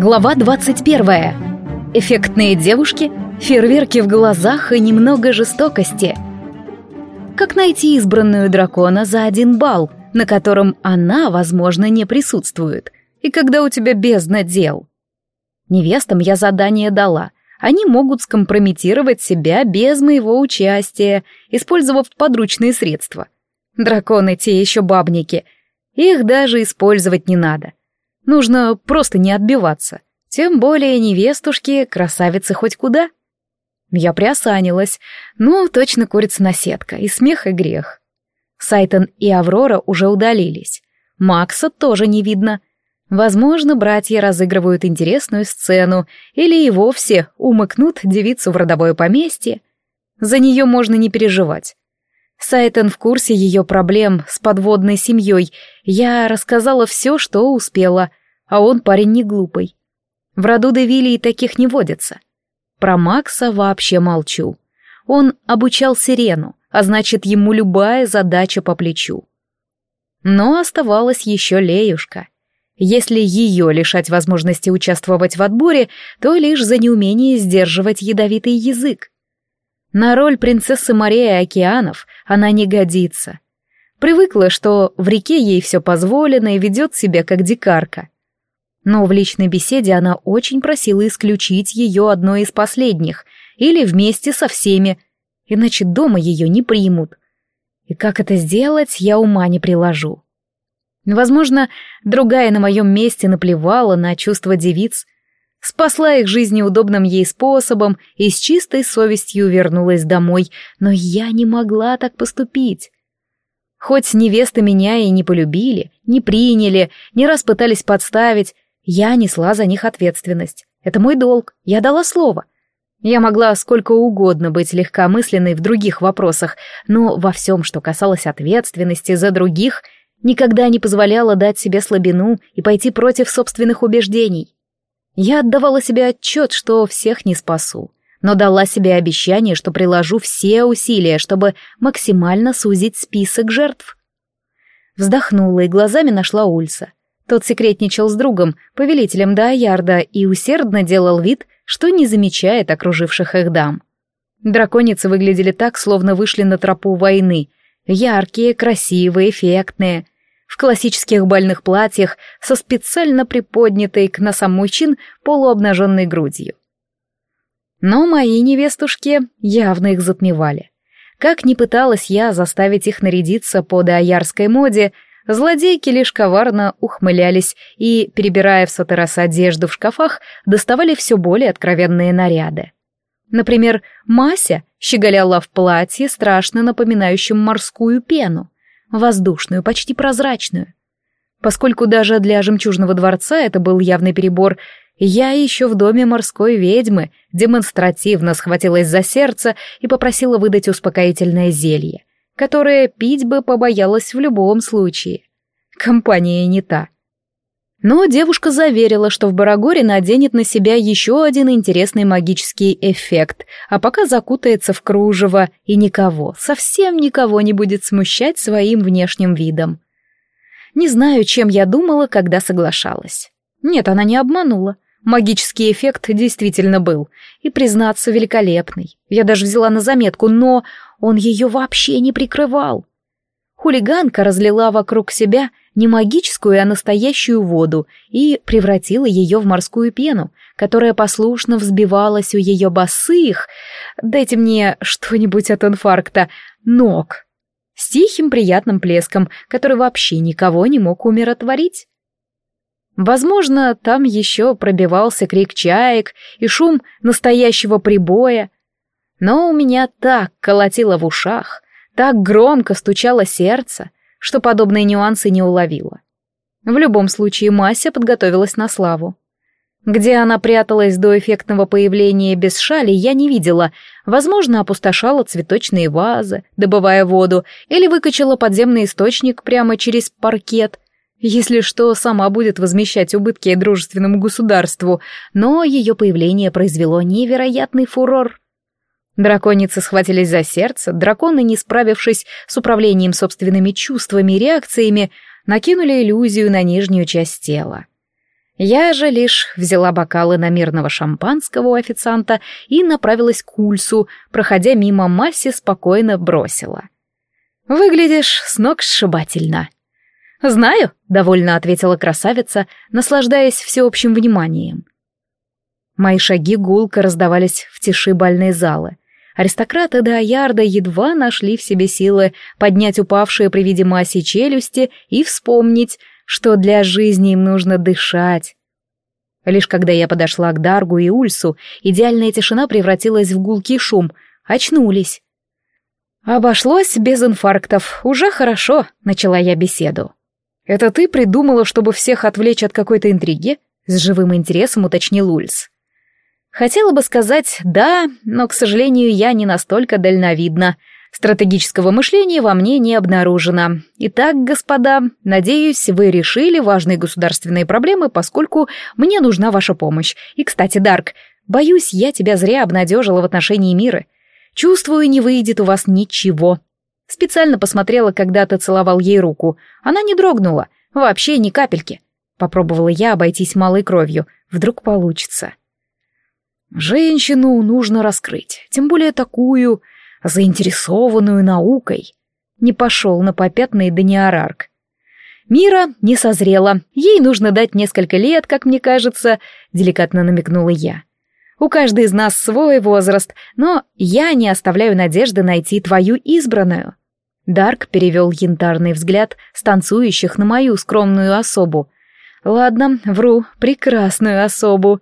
Глава 21. Эффектные девушки, фейерверки в глазах и немного жестокости. Как найти избранную дракона за один балл, на котором она, возможно, не присутствует, и когда у тебя бездна дел? Невестам я задание дала. Они могут скомпрометировать себя без моего участия, использовав подручные средства. Драконы те еще бабники. Их даже использовать не надо. Нужно просто не отбиваться. Тем более невестушки, красавицы хоть куда. Я приосанилась. Ну, точно курица на сетка, и смех, и грех. Сайтон и Аврора уже удалились. Макса тоже не видно. Возможно, братья разыгрывают интересную сцену или и вовсе умыкнут девицу в родовое поместье. За нее можно не переживать. Сайтон в курсе ее проблем с подводной семьей. Я рассказала все, что успела а он парень не глупый. В роду Девилии таких не водится. Про Макса вообще молчу. Он обучал сирену, а значит, ему любая задача по плечу. Но оставалась еще Леюшка. Если ее лишать возможности участвовать в отборе, то лишь за неумение сдерживать ядовитый язык. На роль принцессы Марии Океанов она не годится. Привыкла, что в реке ей все позволено и ведет себя как дикарка но в личной беседе она очень просила исключить ее одной из последних или вместе со всеми, иначе дома ее не примут. И как это сделать, я ума не приложу. Возможно, другая на моем месте наплевала на чувства девиц, спасла их жизни удобным ей способом и с чистой совестью вернулась домой, но я не могла так поступить. Хоть невесты меня и не полюбили, не приняли, не раз пытались подставить, я несла за них ответственность. Это мой долг, я дала слово. Я могла сколько угодно быть легкомысленной в других вопросах, но во всем, что касалось ответственности за других, никогда не позволяла дать себе слабину и пойти против собственных убеждений. Я отдавала себе отчет, что всех не спасу, но дала себе обещание, что приложу все усилия, чтобы максимально сузить список жертв. Вздохнула и глазами нашла Ульса. Тот секретничал с другом, повелителем Дааярда, и усердно делал вид, что не замечает окруживших их дам. Драконицы выглядели так, словно вышли на тропу войны. Яркие, красивые, эффектные. В классических бальных платьях со специально приподнятой к носам мужчин полуобнаженной грудью. Но мои невестушки явно их затмевали. Как ни пыталась я заставить их нарядиться по даярской моде, Злодейки лишь коварно ухмылялись и, перебирая в сотый раз одежду в шкафах, доставали все более откровенные наряды. Например, Мася щеголяла в платье, страшно напоминающем морскую пену, воздушную, почти прозрачную. Поскольку даже для жемчужного дворца это был явный перебор, я еще в доме морской ведьмы демонстративно схватилась за сердце и попросила выдать успокоительное зелье которое пить бы побоялась в любом случае. Компания не та. Но девушка заверила, что в Барагоре наденет на себя еще один интересный магический эффект, а пока закутается в кружево и никого, совсем никого не будет смущать своим внешним видом. Не знаю, чем я думала, когда соглашалась. Нет, она не обманула. Магический эффект действительно был, и, признаться, великолепный. Я даже взяла на заметку, но он ее вообще не прикрывал. Хулиганка разлила вокруг себя не магическую, а настоящую воду и превратила ее в морскую пену, которая послушно взбивалась у ее босых, дайте мне что-нибудь от инфаркта, ног, с тихим приятным плеском, который вообще никого не мог умиротворить. Возможно, там еще пробивался крик чаек и шум настоящего прибоя, но у меня так колотило в ушах, так громко стучало сердце, что подобные нюансы не уловила. В любом случае Мася подготовилась на славу. Где она пряталась до эффектного появления без шали, я не видела. Возможно, опустошала цветочные вазы, добывая воду, или выкачала подземный источник прямо через паркет. Если что, сама будет возмещать убытки дружественному государству, но ее появление произвело невероятный фурор. Драконицы схватились за сердце, драконы, не справившись с управлением собственными чувствами и реакциями, накинули иллюзию на нижнюю часть тела. Я же лишь взяла бокалы на мирного шампанского у официанта и направилась к Ульсу, проходя мимо Масси, спокойно бросила. «Выглядишь с ног сшибательно». «Знаю», — довольно ответила красавица, наслаждаясь всеобщим вниманием. Мои шаги гулко раздавались в тиши больной залы. Аристократы до Аярда едва нашли в себе силы поднять упавшие при виде масси челюсти и вспомнить, что для жизни им нужно дышать. Лишь когда я подошла к Даргу и Ульсу, идеальная тишина превратилась в гулкий шум. Очнулись. «Обошлось без инфарктов. Уже хорошо», — начала я беседу. «Это ты придумала, чтобы всех отвлечь от какой-то интриги?» — с живым интересом уточнил Ульс. Хотела бы сказать «да», но, к сожалению, я не настолько дальновидна. Стратегического мышления во мне не обнаружено. Итак, господа, надеюсь, вы решили важные государственные проблемы, поскольку мне нужна ваша помощь. И, кстати, Дарк, боюсь, я тебя зря обнадежила в отношении мира. Чувствую, не выйдет у вас ничего. Специально посмотрела, когда ты целовал ей руку. Она не дрогнула, вообще ни капельки. Попробовала я обойтись малой кровью. Вдруг получится. Женщину нужно раскрыть, тем более такую заинтересованную наукой. Не пошел на попятный Даниарарк. Мира не созрела, ей нужно дать несколько лет, как мне кажется, деликатно намекнула я. У каждой из нас свой возраст, но я не оставляю надежды найти твою избранную. Дарк перевел янтарный взгляд с танцующих на мою скромную особу. Ладно, вру, прекрасную особу.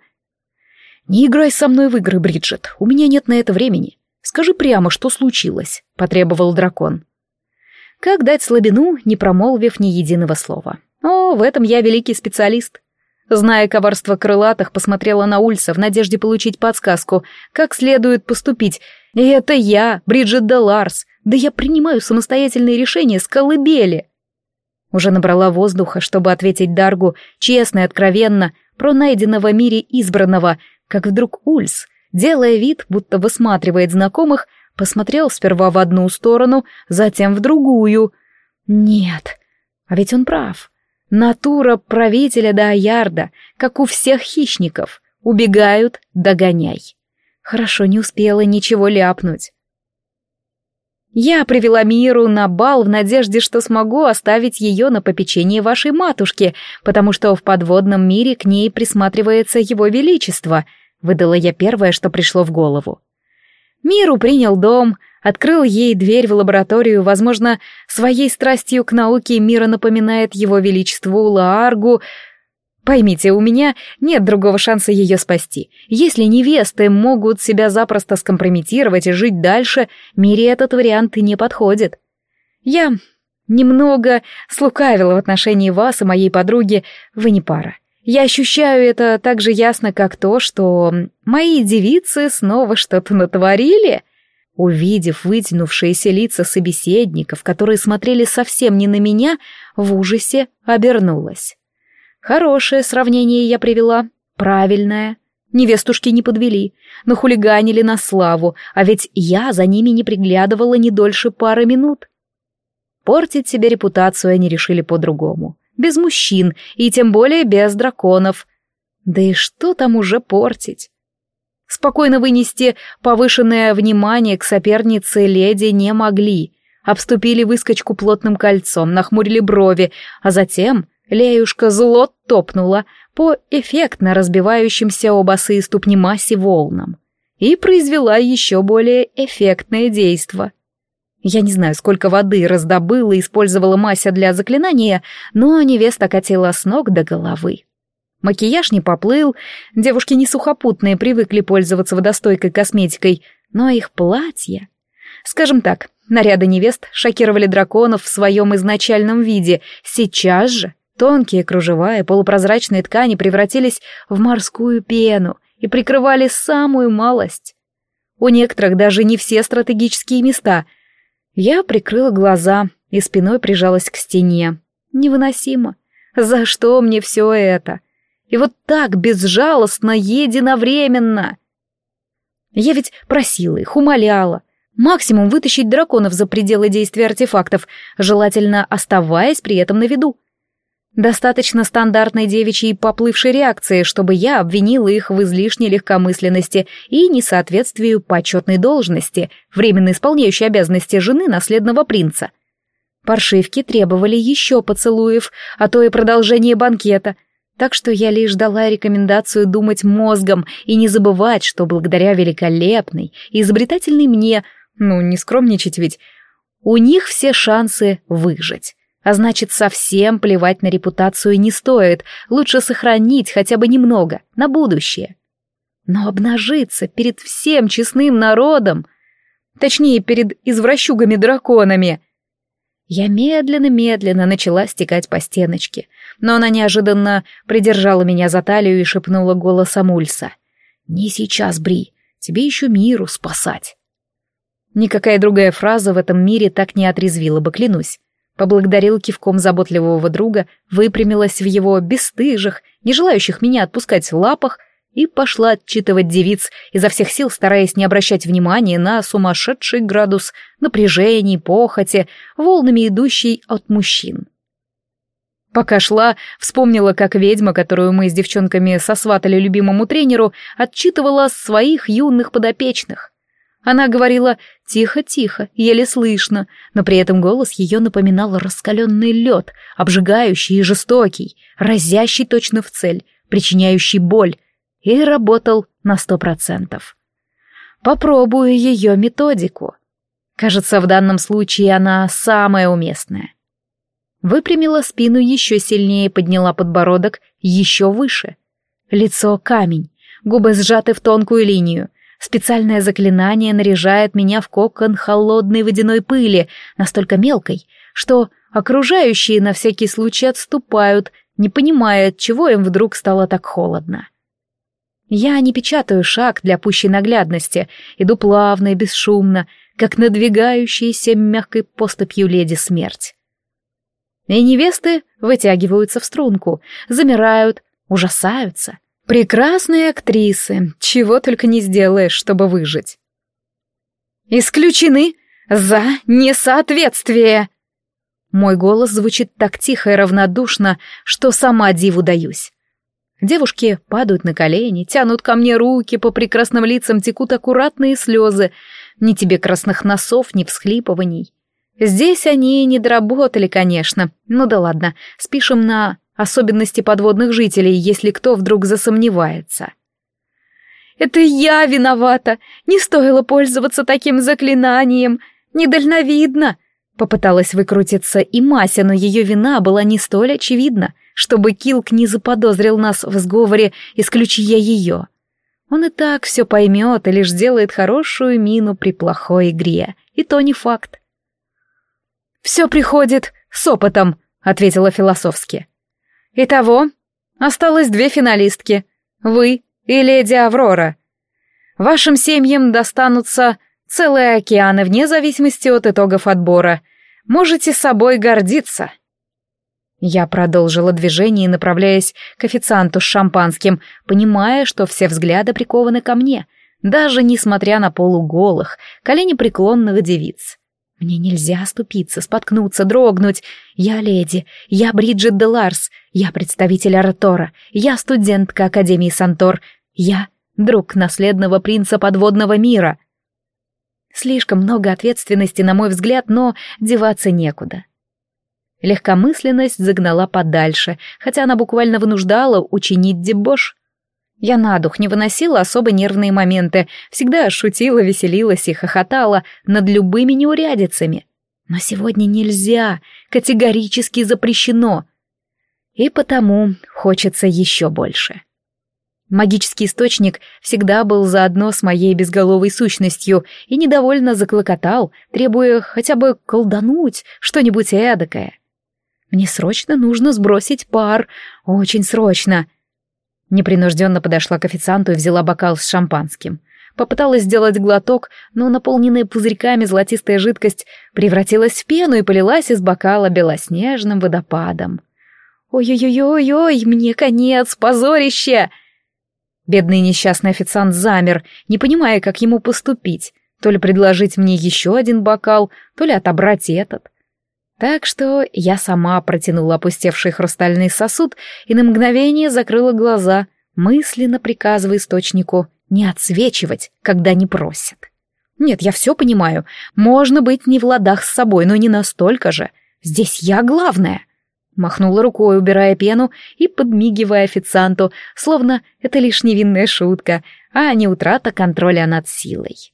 Не играй со мной в игры, Бриджит, у меня нет на это времени. Скажи прямо, что случилось», — потребовал дракон. Как дать слабину, не промолвив ни единого слова? О, в этом я великий специалист. Зная коварство крылатых, посмотрела на Ульса в надежде получить подсказку, как следует поступить. И это я, Бриджит де Ларс. Да я принимаю самостоятельные решения с колыбели. Уже набрала воздуха, чтобы ответить Даргу честно и откровенно про найденного мире избранного, как вдруг Ульс делая вид, будто высматривает знакомых, посмотрел сперва в одну сторону, затем в другую. Нет, а ведь он прав. Натура правителя Даярда, как у всех хищников. Убегают, догоняй. Хорошо, не успела ничего ляпнуть. Я привела Миру на бал в надежде, что смогу оставить ее на попечение вашей матушки, потому что в подводном мире к ней присматривается его величество — Выдала я первое, что пришло в голову. Миру принял дом, открыл ей дверь в лабораторию, возможно, своей страстью к науке Мира напоминает его величеству Лааргу. Поймите, у меня нет другого шанса ее спасти. Если невесты могут себя запросто скомпрометировать и жить дальше, Мире этот вариант не подходит. Я немного слукавила в отношении вас и моей подруги, вы не пара. Я ощущаю это так же ясно, как то, что мои девицы снова что-то натворили. Увидев вытянувшиеся лица собеседников, которые смотрели совсем не на меня, в ужасе обернулась. Хорошее сравнение я привела, правильное. Невестушки не подвели, но хулиганили на славу, а ведь я за ними не приглядывала не дольше пары минут. Портить себе репутацию они решили по-другому без мужчин и тем более без драконов. Да и что там уже портить? Спокойно вынести повышенное внимание к сопернице леди не могли. Обступили выскочку плотным кольцом, нахмурили брови, а затем Леюшка зло топнула по эффектно разбивающимся о босые ступни массе волнам и произвела еще более эффектное действо. Я не знаю, сколько воды раздобыла и использовала Мася для заклинания, но невеста катила с ног до головы. Макияж не поплыл, девушки не сухопутные, привыкли пользоваться водостойкой косметикой, но их платья... Скажем так, наряды невест шокировали драконов в своем изначальном виде. Сейчас же тонкие кружева и полупрозрачные ткани превратились в морскую пену и прикрывали самую малость. У некоторых даже не все стратегические места — я прикрыла глаза и спиной прижалась к стене. Невыносимо. За что мне все это? И вот так безжалостно, единовременно. Я ведь просила их, умоляла. Максимум вытащить драконов за пределы действия артефактов, желательно оставаясь при этом на виду. Достаточно стандартной девичьей поплывшей реакции, чтобы я обвинила их в излишней легкомысленности и несоответствию почетной должности, временно исполняющей обязанности жены наследного принца. Паршивки требовали еще поцелуев, а то и продолжение банкета, так что я лишь дала рекомендацию думать мозгом и не забывать, что благодаря великолепной и изобретательной мне, ну, не скромничать ведь, у них все шансы выжить. А значит, совсем плевать на репутацию не стоит, лучше сохранить хотя бы немного, на будущее. Но обнажиться перед всем честным народом, точнее, перед извращугами-драконами... Я медленно-медленно начала стекать по стеночке, но она неожиданно придержала меня за талию и шепнула голосом Ульса. «Не сейчас, Бри, тебе еще миру спасать». Никакая другая фраза в этом мире так не отрезвила бы, клянусь. Поблагодарил кивком заботливого друга, выпрямилась в его бесстыжих, не желающих меня отпускать лапах, и пошла отчитывать девиц, изо всех сил стараясь не обращать внимания на сумасшедший градус напряжений, похоти, волнами идущий от мужчин. Пока шла, вспомнила, как ведьма, которую мы с девчонками сосватали любимому тренеру, отчитывала своих юных подопечных. Она говорила тихо-тихо, еле слышно, но при этом голос ее напоминал раскаленный лед, обжигающий и жестокий, разящий точно в цель, причиняющий боль, и работал на сто процентов. Попробую ее методику. Кажется, в данном случае она самая уместная. Выпрямила спину еще сильнее, подняла подбородок еще выше. Лицо камень, губы сжаты в тонкую линию, Специальное заклинание наряжает меня в кокон холодной водяной пыли, настолько мелкой, что окружающие на всякий случай отступают, не понимая, от чего им вдруг стало так холодно. Я не печатаю шаг для пущей наглядности, иду плавно и бесшумно, как надвигающаяся мягкой поступью леди смерть. И невесты вытягиваются в струнку, замирают, ужасаются, Прекрасные актрисы, чего только не сделаешь, чтобы выжить. Исключены за несоответствие. Мой голос звучит так тихо и равнодушно, что сама диву даюсь. Девушки падают на колени, тянут ко мне руки, по прекрасным лицам текут аккуратные слезы. Ни тебе красных носов, ни всхлипываний. Здесь они не доработали, конечно. Ну да ладно, спишем на особенности подводных жителей, если кто вдруг засомневается. «Это я виновата! Не стоило пользоваться таким заклинанием! Недальновидно!» Попыталась выкрутиться и Мася, но ее вина была не столь очевидна, чтобы Килк не заподозрил нас в сговоре, исключая ее. Он и так все поймет и лишь сделает хорошую мину при плохой игре, и то не факт. «Все приходит с опытом», — ответила философски. Итого, осталось две финалистки. Вы и леди Аврора. Вашим семьям достанутся целые океаны вне зависимости от итогов отбора. Можете собой гордиться. Я продолжила движение, направляясь к официанту с шампанским, понимая, что все взгляды прикованы ко мне, даже несмотря на полуголых, колени преклонных девиц. Мне нельзя оступиться, споткнуться, дрогнуть. Я леди, я Бриджит де Ларс, я представитель Аратора, я студентка Академии Сантор, я друг наследного принца подводного мира. Слишком много ответственности, на мой взгляд, но деваться некуда. Легкомысленность загнала подальше, хотя она буквально вынуждала учинить дебош. Я на дух не выносила особо нервные моменты, всегда шутила, веселилась и хохотала над любыми неурядицами. Но сегодня нельзя, категорически запрещено. И потому хочется еще больше. Магический источник всегда был заодно с моей безголовой сущностью и недовольно заклокотал, требуя хотя бы колдануть что-нибудь эдакое. Мне срочно нужно сбросить пар, очень срочно — Непринужденно подошла к официанту и взяла бокал с шампанским. Попыталась сделать глоток, но наполненная пузырьками золотистая жидкость превратилась в пену и полилась из бокала белоснежным водопадом. «Ой-ой-ой-ой, мне конец, позорище!» Бедный несчастный официант замер, не понимая, как ему поступить. То ли предложить мне еще один бокал, то ли отобрать этот. Так что я сама протянула опустевший хрустальный сосуд и на мгновение закрыла глаза, мысленно приказывая источнику не отсвечивать, когда не просят. Нет, я все понимаю, можно быть не в ладах с собой, но не настолько же. Здесь я главная. Махнула рукой, убирая пену и подмигивая официанту, словно это лишь невинная шутка, а не утрата контроля над силой.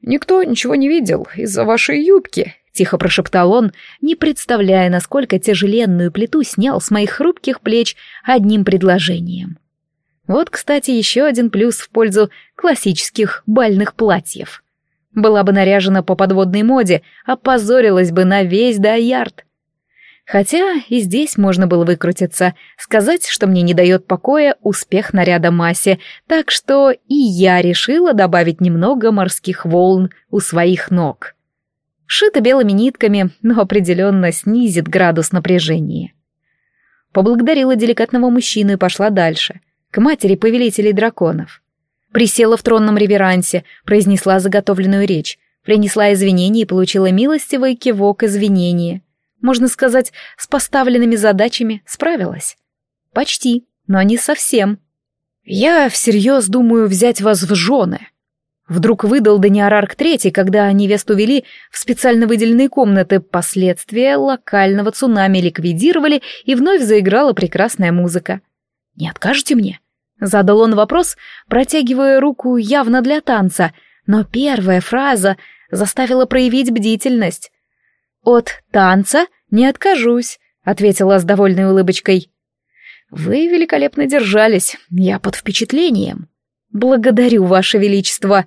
«Никто ничего не видел из-за вашей юбки», — тихо прошептал он, не представляя, насколько тяжеленную плиту снял с моих хрупких плеч одним предложением. Вот, кстати, еще один плюс в пользу классических бальных платьев. Была бы наряжена по подводной моде, опозорилась бы на весь Дайярд. Хотя и здесь можно было выкрутиться, сказать, что мне не дает покоя успех наряда Маси, так что и я решила добавить немного морских волн у своих ног. Шито белыми нитками, но определенно снизит градус напряжения. Поблагодарила деликатного мужчину и пошла дальше, к матери повелителей драконов. Присела в тронном реверансе, произнесла заготовленную речь, принесла извинения и получила милостивый кивок извинения — можно сказать, с поставленными задачами справилась. Почти, но не совсем. Я всерьез думаю взять вас в жены. Вдруг выдал Даниарарк Третий, когда невесту вели в специально выделенные комнаты, последствия локального цунами ликвидировали, и вновь заиграла прекрасная музыка. «Не откажете мне?» Задал он вопрос, протягивая руку явно для танца, но первая фраза заставила проявить бдительность. «От танца не откажусь», — ответила с довольной улыбочкой. «Вы великолепно держались, я под впечатлением». «Благодарю, Ваше Величество».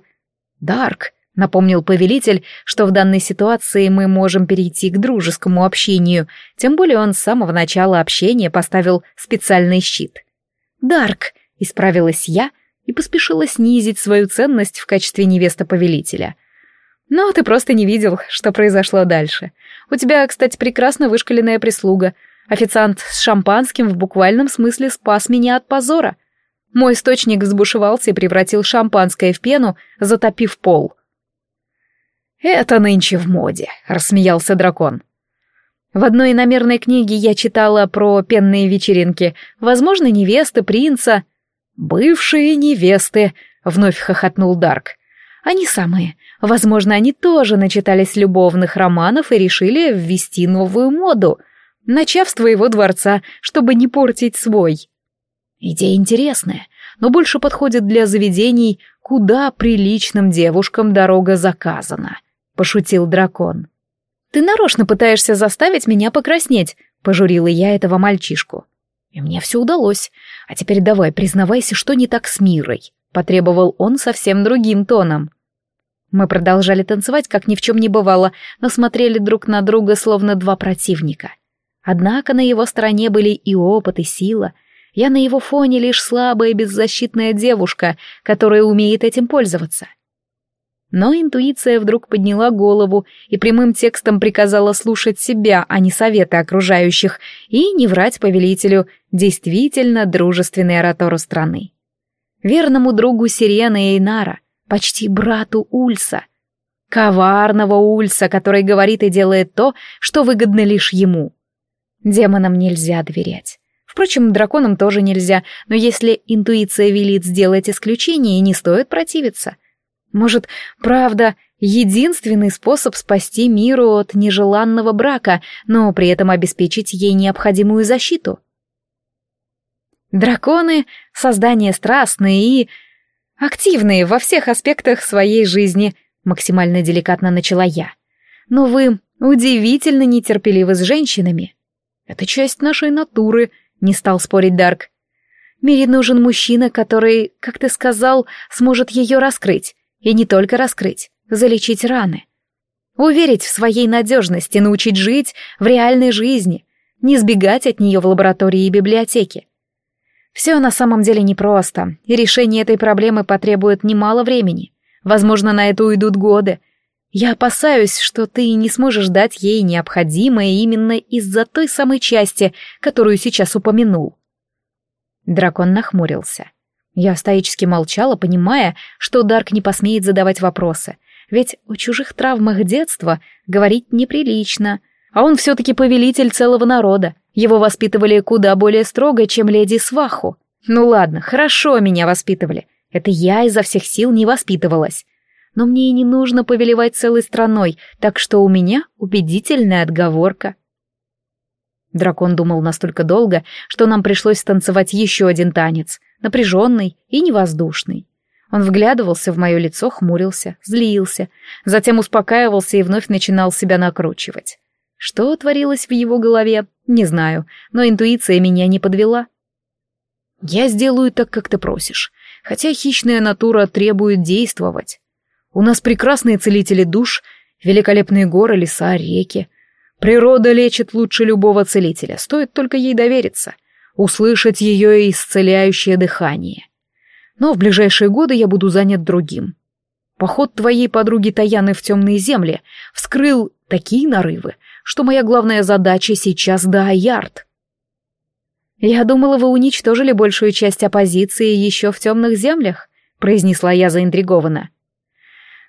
«Дарк», — напомнил повелитель, что в данной ситуации мы можем перейти к дружескому общению, тем более он с самого начала общения поставил специальный щит. «Дарк», — исправилась я и поспешила снизить свою ценность в качестве невесты повелителя. Но ты просто не видел, что произошло дальше. У тебя, кстати, прекрасно вышкаленная прислуга. Официант с шампанским в буквальном смысле спас меня от позора. Мой источник взбушевался и превратил шампанское в пену, затопив пол. «Это нынче в моде», — рассмеялся дракон. В одной иномерной книге я читала про пенные вечеринки. Возможно, невесты принца. «Бывшие невесты», — вновь хохотнул Дарк. «Они самые. Возможно, они тоже начитались любовных романов и решили ввести новую моду, начав с твоего дворца, чтобы не портить свой. Идея интересная, но больше подходит для заведений, куда приличным девушкам дорога заказана, — пошутил дракон. «Ты нарочно пытаешься заставить меня покраснеть», — пожурила я этого мальчишку. И мне все удалось. А теперь давай, признавайся, что не так с Мирой, — потребовал он совсем другим тоном. — мы продолжали танцевать, как ни в чем не бывало, но смотрели друг на друга, словно два противника. Однако на его стороне были и опыт, и сила. Я на его фоне лишь слабая беззащитная девушка, которая умеет этим пользоваться. Но интуиция вдруг подняла голову и прямым текстом приказала слушать себя, а не советы окружающих, и не врать повелителю, действительно дружественный оратору страны. Верному другу Сирены Эйнара, почти брату Ульса. Коварного Ульса, который говорит и делает то, что выгодно лишь ему. Демонам нельзя доверять. Впрочем, драконам тоже нельзя, но если интуиция велит сделать исключение, не стоит противиться. Может, правда, единственный способ спасти миру от нежеланного брака, но при этом обеспечить ей необходимую защиту? Драконы — создания страстные и активные во всех аспектах своей жизни», — максимально деликатно начала я. «Но вы удивительно нетерпеливы с женщинами». «Это часть нашей натуры», — не стал спорить Дарк. «Мире нужен мужчина, который, как ты сказал, сможет ее раскрыть. И не только раскрыть, залечить раны. Уверить в своей надежности, научить жить в реальной жизни, не сбегать от нее в лаборатории и библиотеке. Все на самом деле непросто, и решение этой проблемы потребует немало времени. Возможно, на это уйдут годы. Я опасаюсь, что ты не сможешь дать ей необходимое именно из-за той самой части, которую сейчас упомянул. Дракон нахмурился. Я стоически молчала, понимая, что Дарк не посмеет задавать вопросы, ведь о чужих травмах детства говорить неприлично, А он все-таки повелитель целого народа. Его воспитывали куда более строго, чем леди Сваху. Ну ладно, хорошо меня воспитывали. Это я изо всех сил не воспитывалась. Но мне и не нужно повелевать целой страной, так что у меня убедительная отговорка. Дракон думал настолько долго, что нам пришлось танцевать еще один танец, напряженный и невоздушный. Он вглядывался в мое лицо, хмурился, злился, затем успокаивался и вновь начинал себя накручивать. Что творилось в его голове, не знаю, но интуиция меня не подвела. «Я сделаю так, как ты просишь, хотя хищная натура требует действовать. У нас прекрасные целители душ, великолепные горы, леса, реки. Природа лечит лучше любого целителя, стоит только ей довериться, услышать ее исцеляющее дыхание. Но в ближайшие годы я буду занят другим. Поход твоей подруги Таяны в темные земли вскрыл такие нарывы, что моя главная задача сейчас да Аярд. «Я думала, вы уничтожили большую часть оппозиции еще в темных землях», — произнесла я заинтригованно.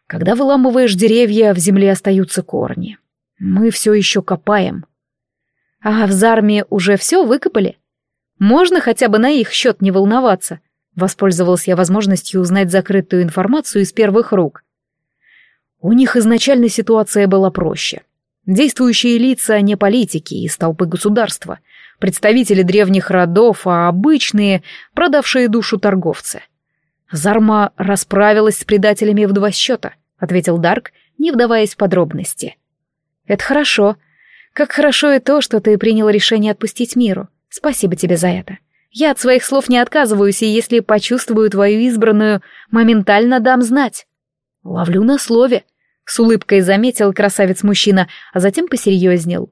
«Когда выламываешь деревья, в земле остаются корни. Мы все еще копаем. А в Зарме уже все выкопали? Можно хотя бы на их счет не волноваться? Воспользовалась я возможностью узнать закрытую информацию из первых рук. У них изначально ситуация была проще. Действующие лица не политики из толпы государства, представители древних родов, а обычные, продавшие душу торговцы. Зарма расправилась с предателями в два счета, ответил Дарк, не вдаваясь в подробности. Это хорошо. Как хорошо и то, что ты принял решение отпустить миру. Спасибо тебе за это. Я от своих слов не отказываюсь, и если почувствую твою избранную, моментально дам знать. Ловлю на слове. С улыбкой заметил красавец-мужчина, а затем посерьезнел.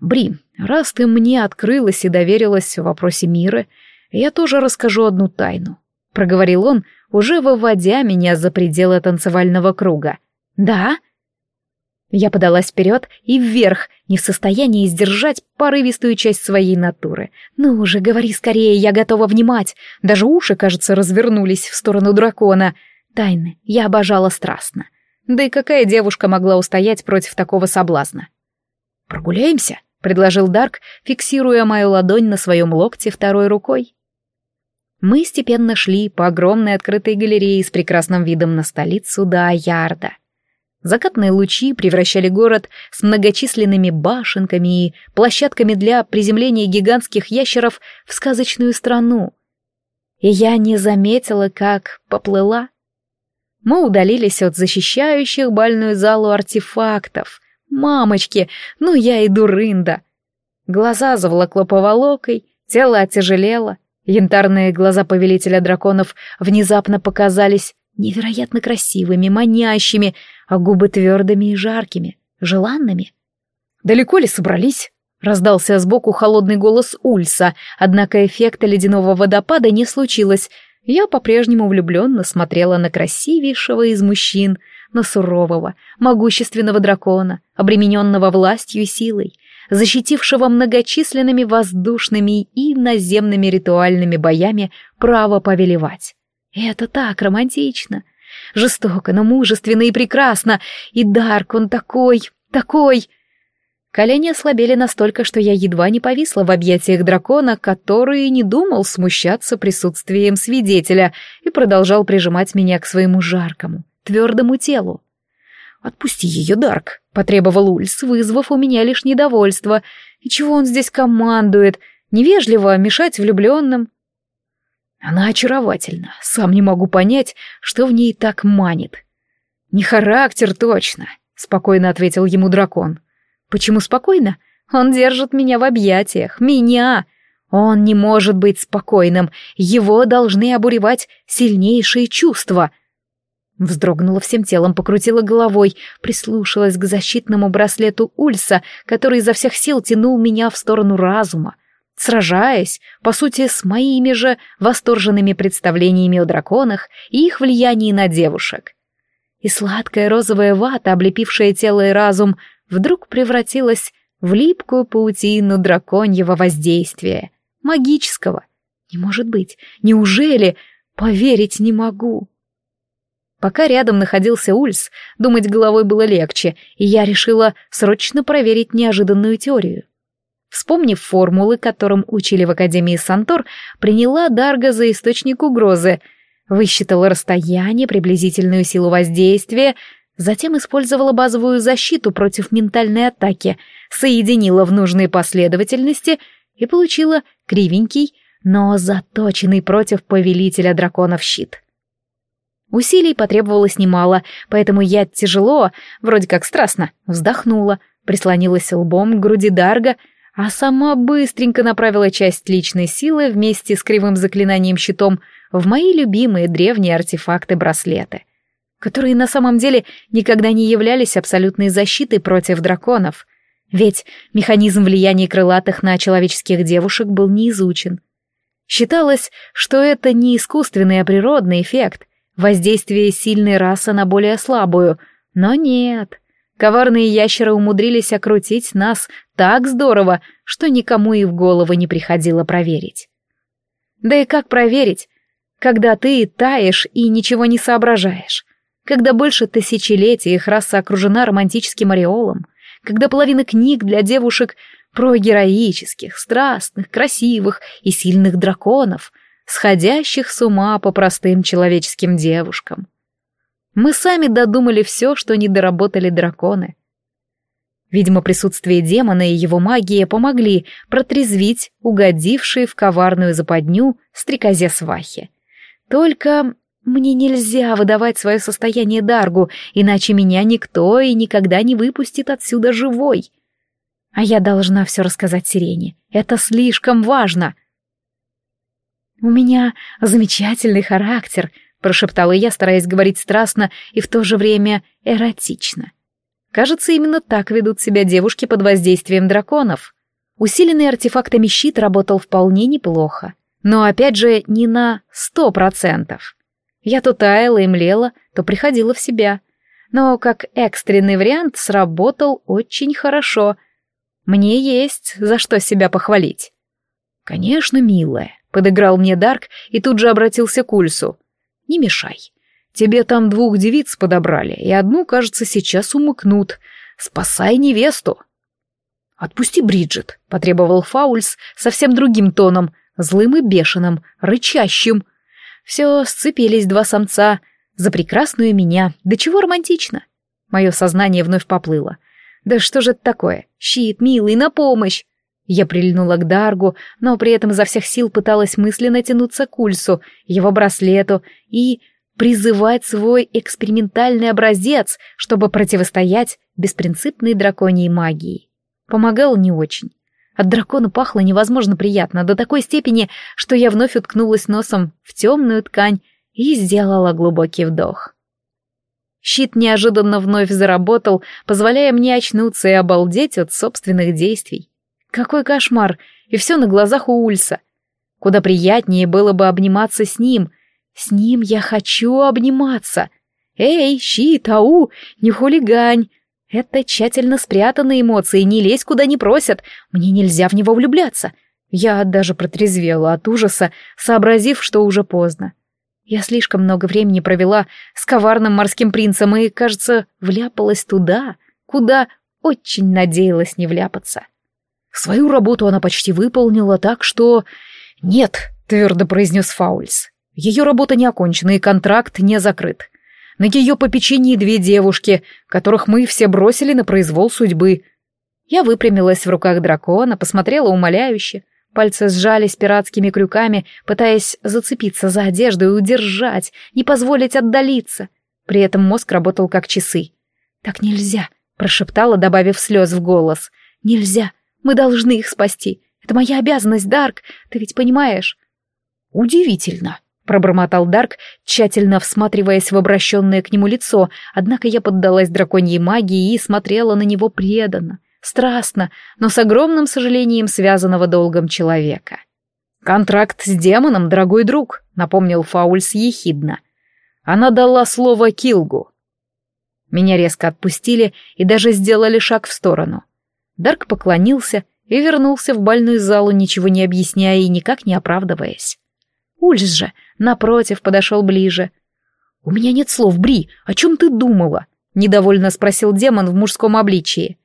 Бри, раз ты мне открылась и доверилась в вопросе мира, я тоже расскажу одну тайну. Проговорил он, уже выводя меня за пределы танцевального круга. Да? Я подалась вперед и вверх, не в состоянии сдержать порывистую часть своей натуры. «Ну уже, говори скорее, я готова внимать!» Даже уши, кажется, развернулись в сторону дракона. Тайны я обожала страстно. Да и какая девушка могла устоять против такого соблазна? «Прогуляемся?» — предложил Дарк, фиксируя мою ладонь на своем локте второй рукой. Мы степенно шли по огромной открытой галерее с прекрасным видом на столицу до Аярда. Закатные лучи превращали город с многочисленными башенками и площадками для приземления гигантских ящеров в сказочную страну. И я не заметила, как поплыла. Мы удалились от защищающих бальную залу артефактов. Мамочки, ну я и дурында. Глаза заволокло поволокой, тело отяжелело. Янтарные глаза повелителя драконов внезапно показались невероятно красивыми, манящими, а губы твердыми и жаркими, желанными. «Далеко ли собрались?» — раздался сбоку холодный голос Ульса, однако эффекта ледяного водопада не случилось. Я по-прежнему влюбленно смотрела на красивейшего из мужчин, на сурового, могущественного дракона, обремененного властью и силой, защитившего многочисленными воздушными и наземными ритуальными боями право повелевать. Это так романтично. Жестоко, но мужественно и прекрасно. И Дарк, он такой, такой... Колени ослабели настолько, что я едва не повисла в объятиях дракона, который не думал смущаться присутствием свидетеля и продолжал прижимать меня к своему жаркому, твердому телу. «Отпусти ее, Дарк», — потребовал Ульс, вызвав у меня лишь недовольство. «И чего он здесь командует? Невежливо мешать влюбленным?» Она очаровательна, сам не могу понять, что в ней так манит. Не характер точно, спокойно ответил ему дракон. Почему спокойно? Он держит меня в объятиях, меня. Он не может быть спокойным, его должны обуревать сильнейшие чувства. Вздрогнула всем телом, покрутила головой, прислушалась к защитному браслету Ульса, который изо всех сил тянул меня в сторону разума сражаясь, по сути, с моими же восторженными представлениями о драконах и их влиянии на девушек. И сладкая розовая вата, облепившая тело и разум, вдруг превратилась в липкую паутину драконьего воздействия, магического. Не может быть, неужели? Поверить не могу. Пока рядом находился Ульс, думать головой было легче, и я решила срочно проверить неожиданную теорию. Вспомнив формулы, которым учили в Академии Сантор, приняла Дарга за источник угрозы, высчитала расстояние, приблизительную силу воздействия, затем использовала базовую защиту против ментальной атаки, соединила в нужной последовательности и получила кривенький, но заточенный против повелителя драконов щит. Усилий потребовалось немало, поэтому я тяжело, вроде как страстно, вздохнула, прислонилась лбом к груди Дарга, а сама быстренько направила часть личной силы вместе с кривым заклинанием-щитом в мои любимые древние артефакты-браслеты, которые на самом деле никогда не являлись абсолютной защитой против драконов, ведь механизм влияния крылатых на человеческих девушек был не изучен. Считалось, что это не искусственный, а природный эффект, воздействие сильной расы на более слабую, но нет — Коварные ящеры умудрились окрутить нас так здорово, что никому и в голову не приходило проверить. Да и как проверить, когда ты таешь и ничего не соображаешь? Когда больше тысячелетий их раса окружена романтическим ореолом? Когда половина книг для девушек про героических, страстных, красивых и сильных драконов, сходящих с ума по простым человеческим девушкам? Мы сами додумали все, что не доработали драконы. Видимо, присутствие демона и его магия помогли протрезвить угодившие в коварную западню стрекозе свахи. Только мне нельзя выдавать свое состояние Даргу, иначе меня никто и никогда не выпустит отсюда живой. А я должна все рассказать Сирене. Это слишком важно. У меня замечательный характер —— прошептала я, стараясь говорить страстно и в то же время эротично. Кажется, именно так ведут себя девушки под воздействием драконов. Усиленный артефактами щит работал вполне неплохо, но опять же не на сто процентов. Я то таяла и млела, то приходила в себя. Но как экстренный вариант сработал очень хорошо. Мне есть за что себя похвалить. «Конечно, милая», — подыграл мне Дарк и тут же обратился к Ульсу. Не мешай. Тебе там двух девиц подобрали, и одну, кажется, сейчас умыкнут. Спасай невесту. Отпусти Бриджит, потребовал Фаульс совсем другим тоном, злым и бешеным, рычащим. Все, сцепились два самца за прекрасную меня. Да чего романтично. Мое сознание вновь поплыло. Да что же это такое? Щит, милый, на помощь! Я прильнула к Даргу, но при этом изо всех сил пыталась мысленно тянуться к Ульсу, его браслету и призывать свой экспериментальный образец, чтобы противостоять беспринципной драконьей магии. Помогал не очень. От дракона пахло невозможно приятно, до такой степени, что я вновь уткнулась носом в темную ткань и сделала глубокий вдох. Щит неожиданно вновь заработал, позволяя мне очнуться и обалдеть от собственных действий. Какой кошмар! И все на глазах у Ульса. Куда приятнее было бы обниматься с ним. С ним я хочу обниматься. Эй, щит, ау, не хулигань. Это тщательно спрятанные эмоции, не лезь куда не просят. Мне нельзя в него влюбляться. Я даже протрезвела от ужаса, сообразив, что уже поздно. Я слишком много времени провела с коварным морским принцем и, кажется, вляпалась туда, куда очень надеялась не вляпаться. Свою работу она почти выполнила так, что... «Нет», — твердо произнес Фаульс. «Ее работа не окончена, и контракт не закрыт. На ее попечении две девушки, которых мы все бросили на произвол судьбы». Я выпрямилась в руках дракона, посмотрела умоляюще. Пальцы сжались пиратскими крюками, пытаясь зацепиться за одежду и удержать, не позволить отдалиться. При этом мозг работал как часы. «Так нельзя», — прошептала, добавив слез в голос. «Нельзя. Мы должны их спасти. Это моя обязанность, Дарк, ты ведь понимаешь?» «Удивительно», — пробормотал Дарк, тщательно всматриваясь в обращенное к нему лицо, однако я поддалась драконьей магии и смотрела на него преданно, страстно, но с огромным сожалением связанного долгом человека. «Контракт с демоном, дорогой друг», — напомнил Фаульс ехидно. «Она дала слово Килгу». Меня резко отпустили и даже сделали шаг в сторону. Дарк поклонился и вернулся в бальную залу, ничего не объясняя и никак не оправдываясь. Ульс же, напротив, подошел ближе. «У меня нет слов, Бри, о чем ты думала?» — недовольно спросил демон в мужском обличии.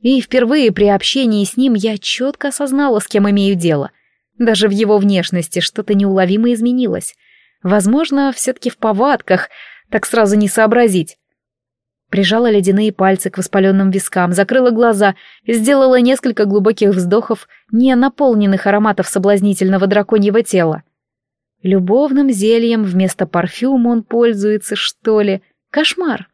И впервые при общении с ним я четко осознала, с кем имею дело. Даже в его внешности что-то неуловимо изменилось. Возможно, все-таки в повадках, так сразу не сообразить. Прижала ледяные пальцы к воспаленным вискам, закрыла глаза, сделала несколько глубоких вздохов, не наполненных ароматов соблазнительного драконьего тела. Любовным зельем вместо парфюма он пользуется, что ли? Кошмар.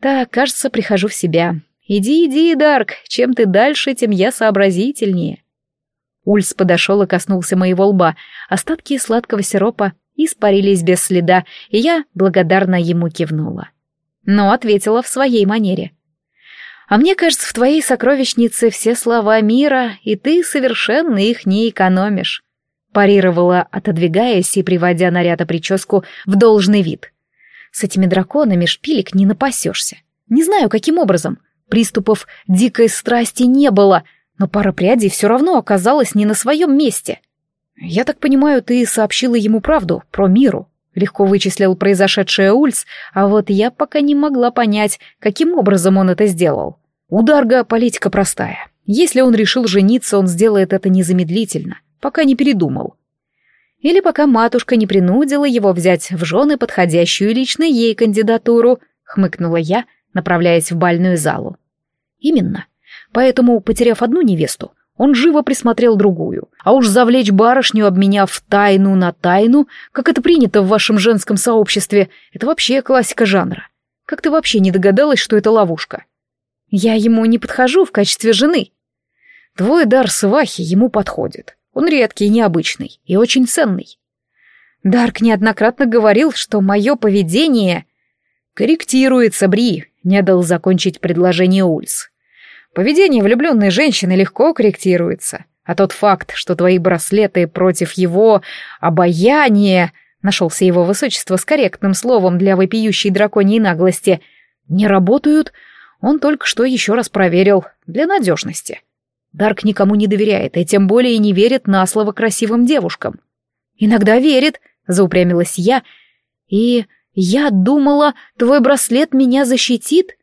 Так, кажется, прихожу в себя. Иди, иди, Дарк, чем ты дальше, тем я сообразительнее. Ульс подошел и коснулся моего лба. Остатки сладкого сиропа испарились без следа, и я благодарно ему кивнула. Но ответила в своей манере. «А мне кажется, в твоей сокровищнице все слова мира, и ты совершенно их не экономишь парировала, отодвигаясь и приводя наряд и прическу в должный вид. С этими драконами шпилек не напасешься. Не знаю, каким образом. Приступов дикой страсти не было, но пара прядей все равно оказалась не на своем месте. Я так понимаю, ты сообщила ему правду про миру. Легко вычислил произошедшее Ульс, а вот я пока не могла понять, каким образом он это сделал. У Дарга политика простая. Если он решил жениться, он сделает это незамедлительно — пока не передумал. Или пока матушка не принудила его взять в жены подходящую лично ей кандидатуру, хмыкнула я, направляясь в бальную залу. Именно. Поэтому, потеряв одну невесту, он живо присмотрел другую. А уж завлечь барышню, обменяв тайну на тайну, как это принято в вашем женском сообществе, это вообще классика жанра. Как ты вообще не догадалась, что это ловушка? Я ему не подхожу в качестве жены. Твой дар свахи ему подходит. Он редкий, необычный и очень ценный. Дарк неоднократно говорил, что мое поведение... «Корректируется, Бри», — не дал закончить предложение Ульс. «Поведение влюбленной женщины легко корректируется, а тот факт, что твои браслеты против его обаяния...» Нашелся его высочество с корректным словом для вопиющей драконьей наглости. «Не работают?» Он только что еще раз проверил, для надежности. Дарк никому не доверяет, и тем более не верит на слово красивым девушкам. Иногда верит, заупрямилась я, и я думала, твой браслет меня защитит.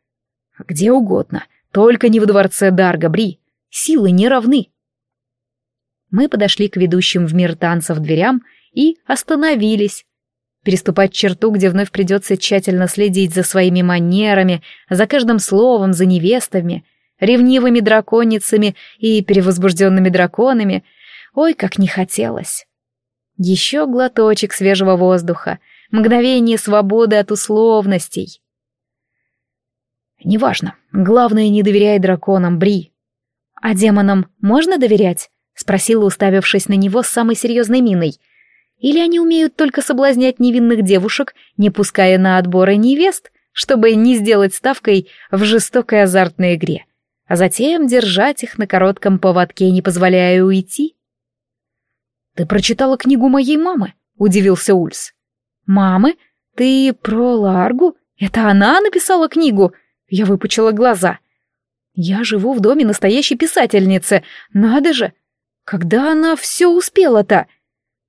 Где угодно, только не в дворце Дарга, Бри. Силы не равны. Мы подошли к ведущим в мир танцев дверям и остановились. Переступать черту, где вновь придется тщательно следить за своими манерами, за каждым словом, за невестами — ревнивыми драконицами и перевозбужденными драконами. Ой, как не хотелось. Еще глоточек свежего воздуха, мгновение свободы от условностей. Неважно, главное, не доверяй драконам, Бри. А демонам можно доверять? Спросила, уставившись на него с самой серьезной миной. Или они умеют только соблазнять невинных девушек, не пуская на отборы невест, чтобы не сделать ставкой в жестокой азартной игре? А затем держать их на коротком поводке, не позволяя уйти? «Ты прочитала книгу моей мамы?» — удивился Ульс. «Мамы? Ты про Ларгу? Это она написала книгу?» Я выпучила глаза. «Я живу в доме настоящей писательницы. Надо же! Когда она все успела-то?»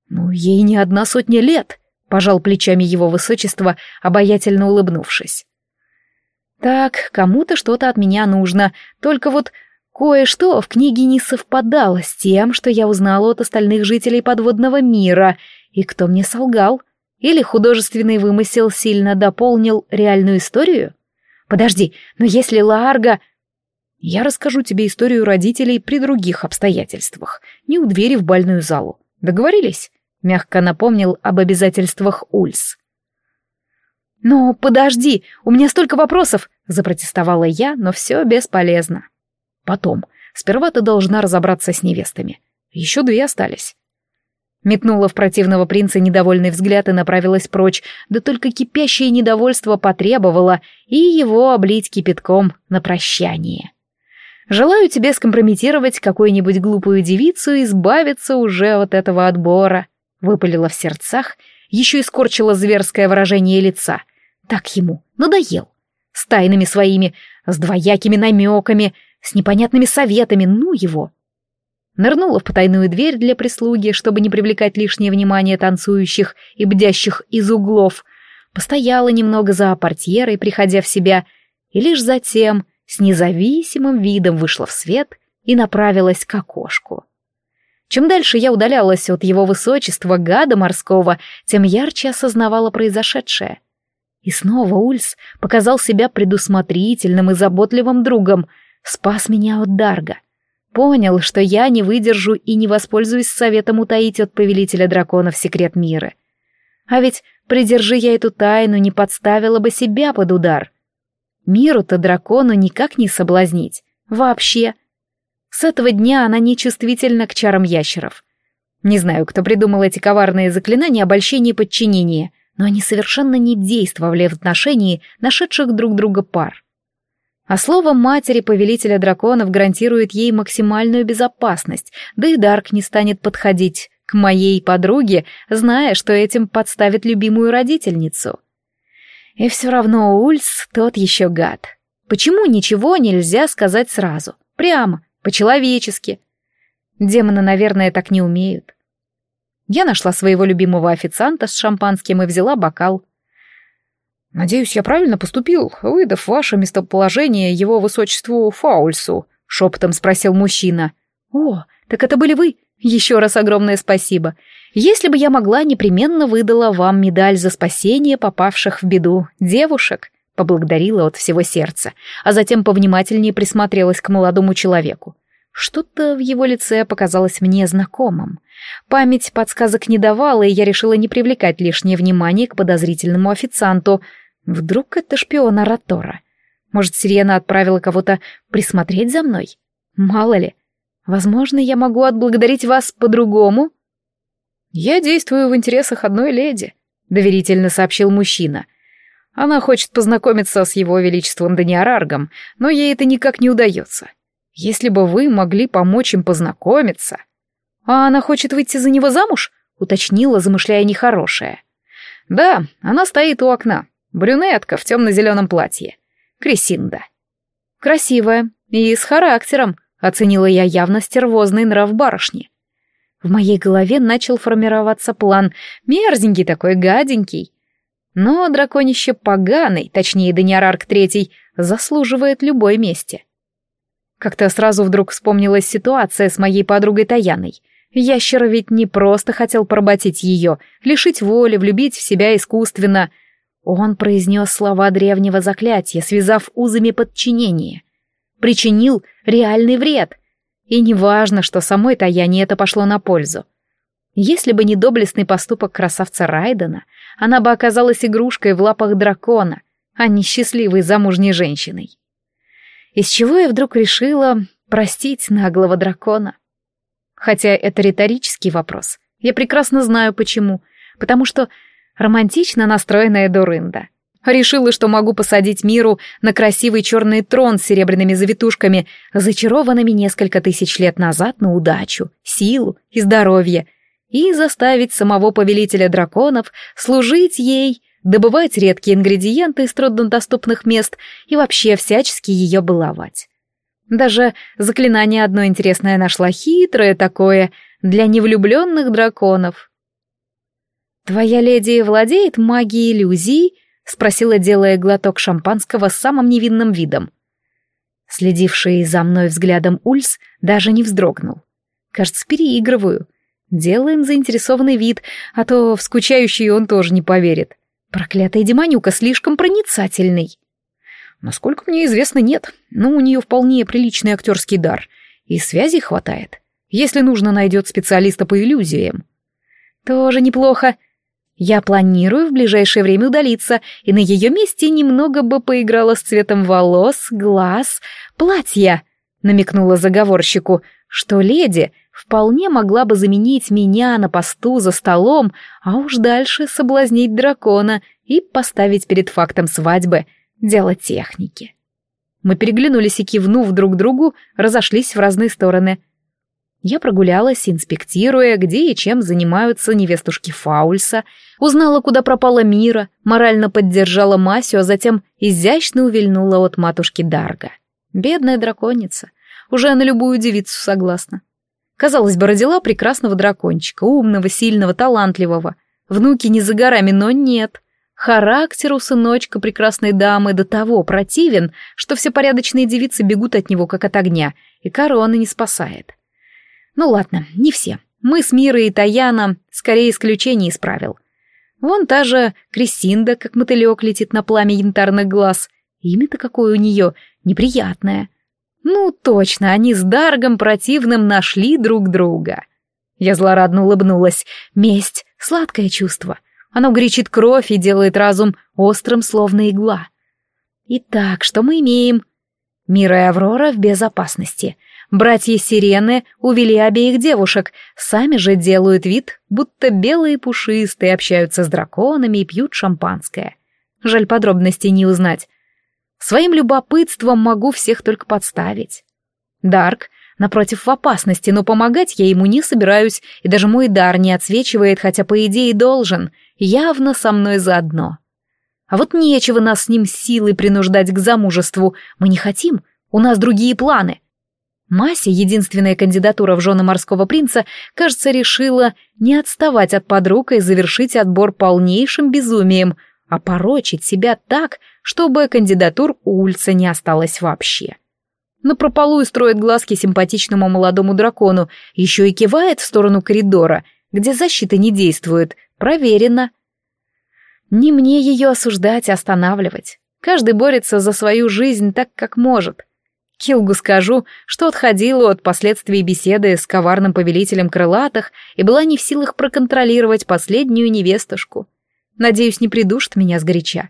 «Ну, ей не одна сотня лет», — пожал плечами его высочество, обаятельно улыбнувшись. Так, кому-то что-то от меня нужно, только вот кое-что в книге не совпадало с тем, что я узнала от остальных жителей подводного мира, и кто мне солгал. Или художественный вымысел сильно дополнил реальную историю? Подожди, но если Ларга... Я расскажу тебе историю родителей при других обстоятельствах, не у двери в бальную залу. Договорились? Мягко напомнил об обязательствах Ульс. «Но подожди, у меня столько вопросов!» — запротестовала я, но все бесполезно. «Потом. Сперва ты должна разобраться с невестами. Еще две остались». Метнула в противного принца недовольный взгляд и направилась прочь, да только кипящее недовольство потребовало и его облить кипятком на прощание. «Желаю тебе скомпрометировать какую-нибудь глупую девицу и избавиться уже от этого отбора», — выпалила в сердцах, еще и скорчила зверское выражение лица — так ему надоел. С тайными своими, с двоякими намеками, с непонятными советами, ну его. Нырнула в потайную дверь для прислуги, чтобы не привлекать лишнее внимание танцующих и бдящих из углов. постояла немного за портьерой, приходя в себя, и лишь затем с независимым видом вышла в свет и направилась к окошку. Чем дальше я удалялась от его высочества, гада морского, тем ярче осознавала произошедшее. И снова Ульс показал себя предусмотрительным и заботливым другом, спас меня от Дарга. Понял, что я не выдержу и не воспользуюсь советом утаить от повелителя драконов секрет мира. А ведь, придержи я эту тайну, не подставила бы себя под удар. Миру-то дракону никак не соблазнить. Вообще. С этого дня она нечувствительна к чарам ящеров. Не знаю, кто придумал эти коварные заклинания обольщения и подчинения, но они совершенно не действовали в отношении нашедших друг друга пар. А слово матери повелителя драконов гарантирует ей максимальную безопасность, да и Дарк не станет подходить к моей подруге, зная, что этим подставит любимую родительницу. И все равно Ульс тот еще гад. Почему ничего нельзя сказать сразу? Прямо, по-человечески. Демоны, наверное, так не умеют. Я нашла своего любимого официанта с шампанским и взяла бокал. «Надеюсь, я правильно поступил, выдав ваше местоположение его высочеству Фаульсу», — шепотом спросил мужчина. «О, так это были вы? Еще раз огромное спасибо. Если бы я могла, непременно выдала вам медаль за спасение попавших в беду девушек», — поблагодарила от всего сердца, а затем повнимательнее присмотрелась к молодому человеку. Что-то в его лице показалось мне знакомым. Память подсказок не давала, и я решила не привлекать лишнее внимание к подозрительному официанту. Вдруг это шпион Аратора? Может, Сирена отправила кого-то присмотреть за мной? Мало ли. Возможно, я могу отблагодарить вас по-другому? Я действую в интересах одной леди, доверительно сообщил мужчина. Она хочет познакомиться с его величеством Даниараргом, но ей это никак не удается. Если бы вы могли помочь им познакомиться... А она хочет выйти за него замуж? Уточнила, замышляя нехорошее. Да, она стоит у окна. Брюнетка в темно-зеленом платье. Кресинда. Красивая и с характером, оценила я явно стервозный нрав барышни. В моей голове начал формироваться план, мерзенький такой, гаденький. Но драконище поганый, точнее Даниарарк Третий, заслуживает любой мести. Как-то сразу вдруг вспомнилась ситуация с моей подругой Таяной. Ящер ведь не просто хотел поработить ее, лишить воли, влюбить в себя искусственно. Он произнес слова древнего заклятия, связав узами подчинения. Причинил реальный вред. И неважно, что самой Таяне это пошло на пользу. Если бы не доблестный поступок красавца Райдена, она бы оказалась игрушкой в лапах дракона, а не счастливой замужней женщиной из чего я вдруг решила простить наглого дракона. Хотя это риторический вопрос. Я прекрасно знаю почему. Потому что романтично настроенная дурында. Решила, что могу посадить миру на красивый черный трон с серебряными завитушками, зачарованными несколько тысяч лет назад на удачу, силу и здоровье, и заставить самого повелителя драконов служить ей добывать редкие ингредиенты из труднодоступных мест и вообще всячески ее баловать. Даже заклинание одно интересное нашла хитрое такое для невлюбленных драконов. «Твоя леди владеет магией иллюзий?» — спросила, делая глоток шампанского с самым невинным видом. Следивший за мной взглядом Ульс даже не вздрогнул. Кажется, переигрываю. Делаем заинтересованный вид, а то в скучающий он тоже не поверит. Проклятая Демонюка слишком проницательный. Насколько мне известно, нет, но у нее вполне приличный актерский дар, и связей хватает. Если нужно, найдет специалиста по иллюзиям. Тоже неплохо. Я планирую в ближайшее время удалиться, и на ее месте немного бы поиграла с цветом волос, глаз, платья, намекнула заговорщику, что леди вполне могла бы заменить меня на посту за столом, а уж дальше соблазнить дракона и поставить перед фактом свадьбы дело техники. Мы переглянулись и, кивнув друг другу, разошлись в разные стороны. Я прогулялась, инспектируя, где и чем занимаются невестушки Фаульса, узнала, куда пропала Мира, морально поддержала Масю, а затем изящно увильнула от матушки Дарга. Бедная драконица, уже на любую девицу согласна. Казалось бы, родила прекрасного дракончика, умного, сильного, талантливого. Внуки не за горами, но нет. Характер у сыночка прекрасной дамы до того противен, что все порядочные девицы бегут от него как от огня, и корона не спасает. Ну ладно, не все. Мы с Мирой и Таяна скорее исключение из правил. Вон та же Крисинда, как мотылек, летит на пламя янтарных глаз. Имя-то какое у нее неприятное. Ну, точно, они с Даргом противным нашли друг друга. Я злорадно улыбнулась. Месть — сладкое чувство — оно гречит кровь и делает разум острым, словно игла. Итак, что мы имеем? Мира и Аврора в безопасности. Братья Сирены увели обеих девушек, сами же делают вид, будто белые пушистые общаются с драконами и пьют шампанское. Жаль подробностей не узнать. Своим любопытством могу всех только подставить. Дарк Напротив, в опасности, но помогать я ему не собираюсь, и даже мой дар не отсвечивает, хотя, по идее, должен. Явно со мной заодно. А вот нечего нас с ним силой принуждать к замужеству. Мы не хотим, у нас другие планы. Мася, единственная кандидатура в жены морского принца, кажется, решила не отставать от подруг и завершить отбор полнейшим безумием, а порочить себя так, чтобы кандидатур у Ульца не осталось вообще. На прополую строит глазки симпатичному молодому дракону, еще и кивает в сторону коридора, где защита не действует. Проверено. Не мне ее осуждать и останавливать. Каждый борется за свою жизнь так, как может. Килгу скажу, что отходила от последствий беседы с коварным повелителем крылатых и была не в силах проконтролировать последнюю невестушку. Надеюсь, не придушит меня сгоряча.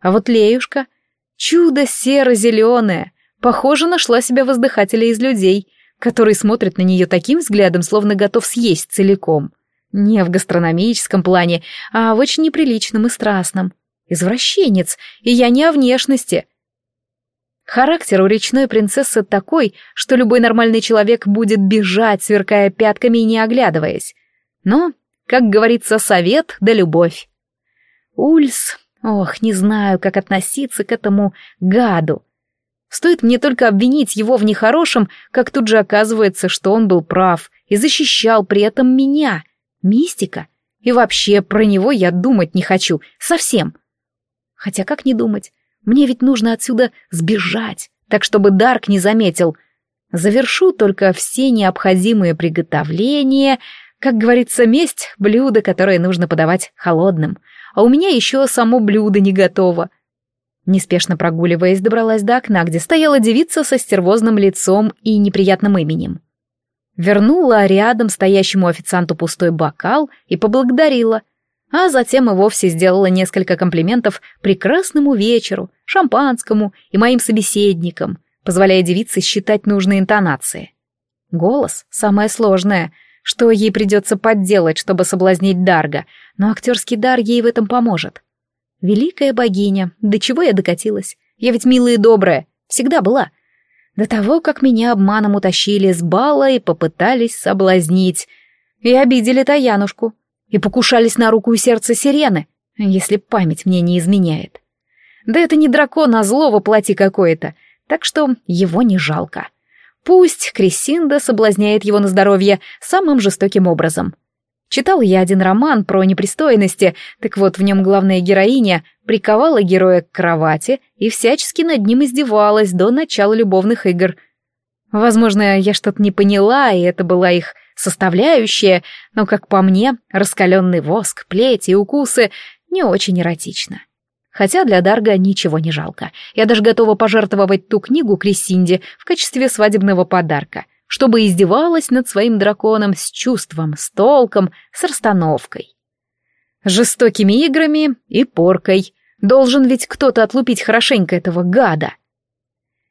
А вот Леюшка — чудо серо-зеленое — Похоже, нашла себя воздыхателя из людей, который смотрит на нее таким взглядом, словно готов съесть целиком. Не в гастрономическом плане, а в очень неприличном и страстном. Извращенец, и я не о внешности. Характер у речной принцессы такой, что любой нормальный человек будет бежать, сверкая пятками и не оглядываясь. Но, как говорится, совет да любовь. Ульс, ох, не знаю, как относиться к этому гаду. Стоит мне только обвинить его в нехорошем, как тут же оказывается, что он был прав и защищал при этом меня. Мистика. И вообще про него я думать не хочу. Совсем. Хотя как не думать? Мне ведь нужно отсюда сбежать, так чтобы Дарк не заметил. Завершу только все необходимые приготовления. Как говорится, месть — блюдо, которое нужно подавать холодным. А у меня еще само блюдо не готово. Неспешно прогуливаясь, добралась до окна, где стояла девица со стервозным лицом и неприятным именем. Вернула рядом стоящему официанту пустой бокал и поблагодарила, а затем и вовсе сделала несколько комплиментов прекрасному вечеру, шампанскому и моим собеседникам, позволяя девице считать нужные интонации. Голос — самое сложное, что ей придется подделать, чтобы соблазнить Дарга, но актерский дар ей в этом поможет. Великая богиня, до чего я докатилась? Я ведь милая и добрая, всегда была. До того, как меня обманом утащили с бала и попытались соблазнить. И обидели Таянушку. И покушались на руку и сердце сирены, если память мне не изменяет. Да это не дракон, а зло воплоти какое-то, так что его не жалко. Пусть Крисинда соблазняет его на здоровье самым жестоким образом. Читал я один роман про непристойности, так вот в нем главная героиня приковала героя к кровати и всячески над ним издевалась до начала любовных игр. Возможно, я что-то не поняла, и это была их составляющая, но, как по мне, раскаленный воск, плеть и укусы не очень эротично. Хотя для Дарга ничего не жалко. Я даже готова пожертвовать ту книгу Крессинде в качестве свадебного подарка — чтобы издевалась над своим драконом с чувством, с толком, с расстановкой. Жестокими играми и поркой. Должен ведь кто-то отлупить хорошенько этого гада.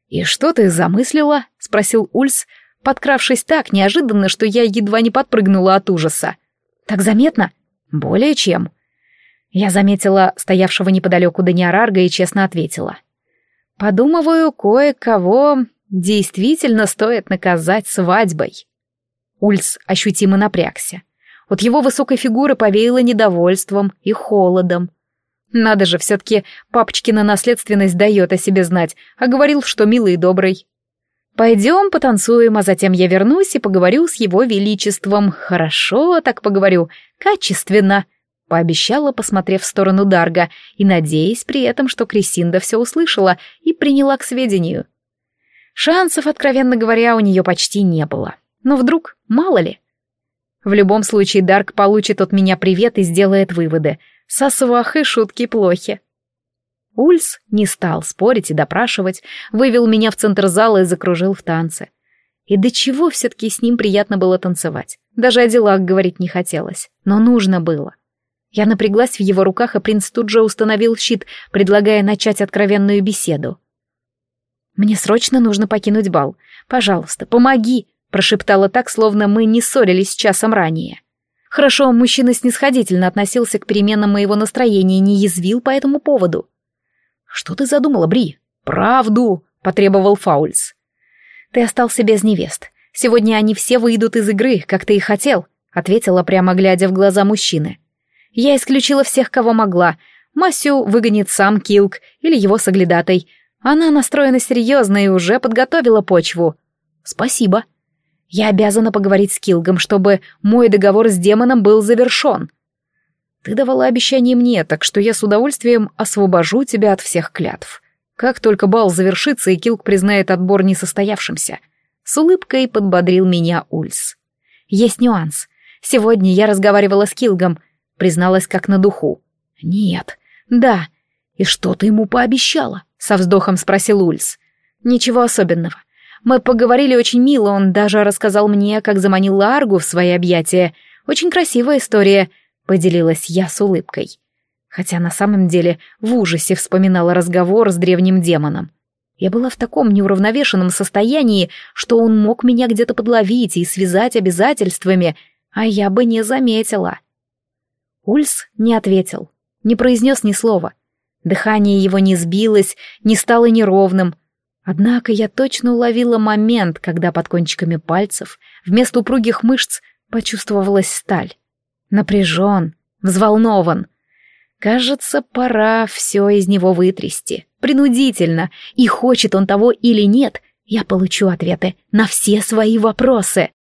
«И что ты замыслила?» — спросил Ульс, подкравшись так неожиданно, что я едва не подпрыгнула от ужаса. «Так заметно?» «Более чем». Я заметила стоявшего неподалеку Даниарарга и честно ответила. «Подумываю, кое-кого Действительно стоит наказать свадьбой. Ульс ощутимо напрягся. От его высокой фигуры повеяло недовольством и холодом. Надо же, все-таки папочкина наследственность дает о себе знать, а говорил, что милый и добрый. Пойдем потанцуем, а затем я вернусь и поговорю с его величеством. Хорошо так поговорю, качественно. Пообещала, посмотрев в сторону Дарга и надеясь при этом, что Крисинда все услышала и приняла к сведению. Шансов, откровенно говоря, у нее почти не было. Но вдруг, мало ли. В любом случае, Дарк получит от меня привет и сделает выводы. Сасвах шутки плохи. Ульс не стал спорить и допрашивать, вывел меня в центр зала и закружил в танце. И до чего все-таки с ним приятно было танцевать. Даже о делах говорить не хотелось, но нужно было. Я напряглась в его руках, и принц тут же установил щит, предлагая начать откровенную беседу. «Мне срочно нужно покинуть бал. Пожалуйста, помоги!» — прошептала так, словно мы не ссорились часом ранее. Хорошо, мужчина снисходительно относился к переменам моего настроения и не язвил по этому поводу. «Что ты задумала, Бри?» «Правду!» — потребовал Фаульс. «Ты остался без невест. Сегодня они все выйдут из игры, как ты и хотел», — ответила, прямо глядя в глаза мужчины. Я исключила всех, кого могла. Масю выгонит сам Килк или его соглядатай. Она настроена серьезно и уже подготовила почву. Спасибо. Я обязана поговорить с Килгом, чтобы мой договор с демоном был завершен. Ты давала обещание мне, так что я с удовольствием освобожу тебя от всех клятв. Как только бал завершится и Килк признает отбор несостоявшимся. С улыбкой подбодрил меня Ульс. Есть нюанс. Сегодня я разговаривала с Килгом — призналась как на духу. «Нет, да. И что ты ему пообещала?» — со вздохом спросил Ульс. «Ничего особенного. Мы поговорили очень мило, он даже рассказал мне, как заманил Ларгу в свои объятия. Очень красивая история», — поделилась я с улыбкой. Хотя на самом деле в ужасе вспоминала разговор с древним демоном. Я была в таком неуравновешенном состоянии, что он мог меня где-то подловить и связать обязательствами, а я бы не заметила. Ульс не ответил, не произнес ни слова. Дыхание его не сбилось, не стало неровным. Однако я точно уловила момент, когда под кончиками пальцев вместо упругих мышц почувствовалась сталь. Напряжен, взволнован. Кажется, пора все из него вытрясти. Принудительно. И хочет он того или нет, я получу ответы на все свои вопросы.